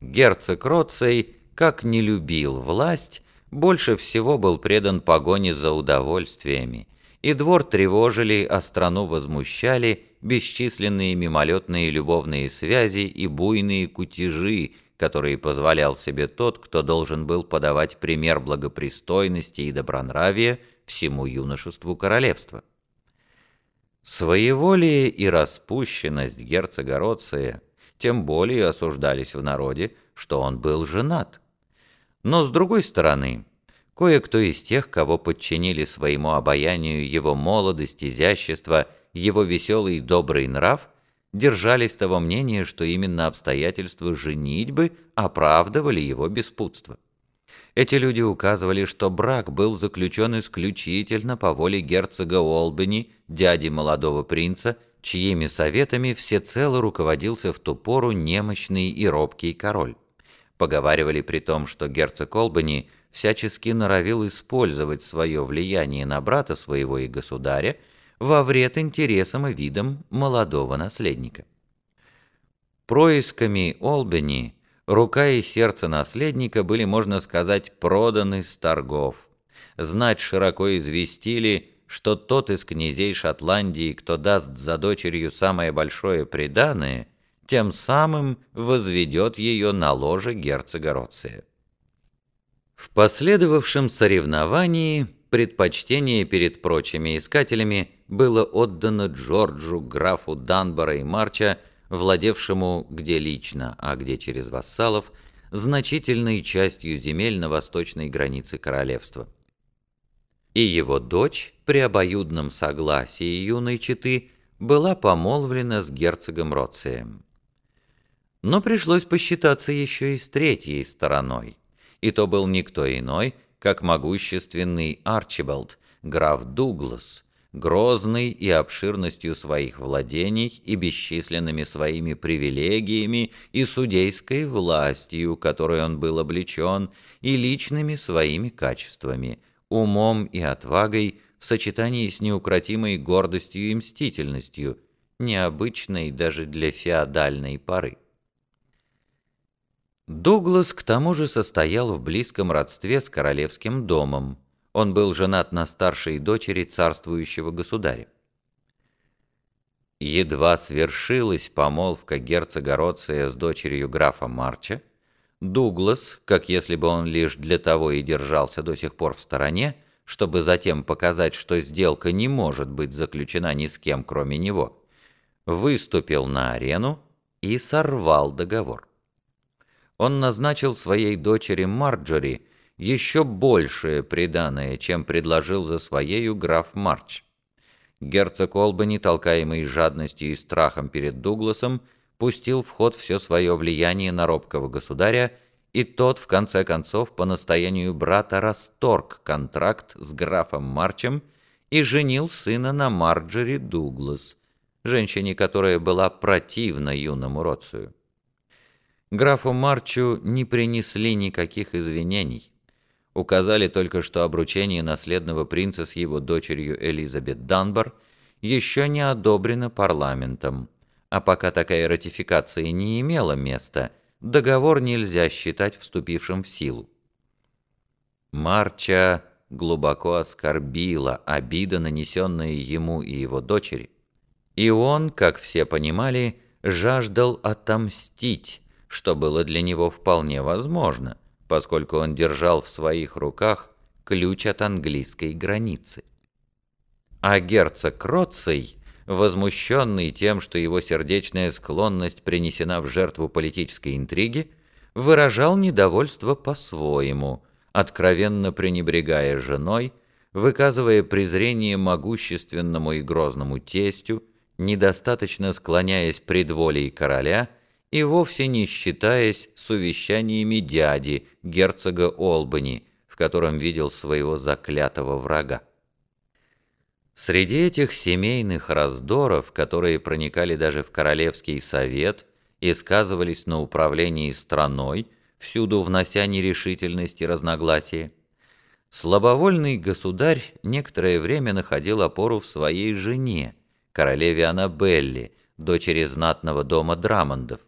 Герцог Роцей, как не любил власть, больше всего был предан погоне за удовольствиями, и двор тревожили, а страну возмущали бесчисленные мимолетные любовные связи и буйные кутежи, которые позволял себе тот, кто должен был подавать пример благопристойности и добронравия всему юношеству королевства. Своеволие и распущенность герцога Роция тем более осуждались в народе, что он был женат. Но с другой стороны, кое-кто из тех, кого подчинили своему обаянию его молодость, изящество, его веселый и добрый нрав, держались того мнения, что именно обстоятельства женитьбы оправдывали его беспутство. Эти люди указывали, что брак был заключен исключительно по воле герцога Олбани, дяди молодого принца, чьими советами всецело руководился в ту пору немощный и робкий король. Поговаривали при том, что герцог Олбани всячески норовил использовать свое влияние на брата своего и государя во вред интересам и видам молодого наследника. Происками Олбани рука и сердце наследника были, можно сказать, проданы с торгов. Знать широко известили, что тот из князей Шотландии, кто даст за дочерью самое большое преданное, тем самым возведет ее на ложе герцога Роция. В последовавшем соревновании предпочтение перед прочими искателями было отдано Джорджу, графу Данбора и Марча, владевшему где лично, а где через вассалов, значительной частью земель на восточной границе королевства. И его дочь, при обоюдном согласии юной четы, была помолвлена с герцогом Роцием. Но пришлось посчитаться еще и с третьей стороной, и то был никто иной, как могущественный Арчибальд, граф Дуглас, грозный и обширностью своих владений и бесчисленными своими привилегиями и судейской властью, которой он был облечен, и личными своими качествами, умом и отвагой в сочетании с неукротимой гордостью и мстительностью, необычной даже для феодальной поры. Дуглас к тому же состоял в близком родстве с королевским домом, он был женат на старшей дочери царствующего государя. Едва свершилась помолвка герцога Роция с дочерью графа Марча, Дуглас, как если бы он лишь для того и держался до сих пор в стороне, чтобы затем показать, что сделка не может быть заключена ни с кем, кроме него, выступил на арену и сорвал договор. Он назначил своей дочери Марджори еще большее приданое, чем предложил за своею граф Марч. Герцог Олбани, толкаемый жадностью и страхом перед Дугласом, пустил в ход все свое влияние на робкого государя, и тот, в конце концов, по настоянию брата расторг контракт с графом Марчем и женил сына на Марджери Дуглас, женщине, которая была противна юному Роцию. Графу Марчу не принесли никаких извинений указали только, что обручение наследного принца с его дочерью Элизабет Данбар еще не одобрено парламентом, а пока такая ратификация не имела места, договор нельзя считать вступившим в силу. Марча глубоко оскорбила обида, нанесенная ему и его дочери, и он, как все понимали, жаждал отомстить, что было для него вполне возможно – поскольку он держал в своих руках ключ от английской границы. А герцог Роций, возмущенный тем, что его сердечная склонность принесена в жертву политической интриги, выражал недовольство по-своему, откровенно пренебрегая женой, выказывая презрение могущественному и грозному тестю, недостаточно склоняясь пред волей короля и вовсе не считаясь с увещаниями дяди, герцога Олбани, в котором видел своего заклятого врага. Среди этих семейных раздоров, которые проникали даже в Королевский совет и сказывались на управлении страной, всюду внося нерешительность и разногласия, слабовольный государь некоторое время находил опору в своей жене, королеве Аннабелле, дочери знатного дома Драмондов,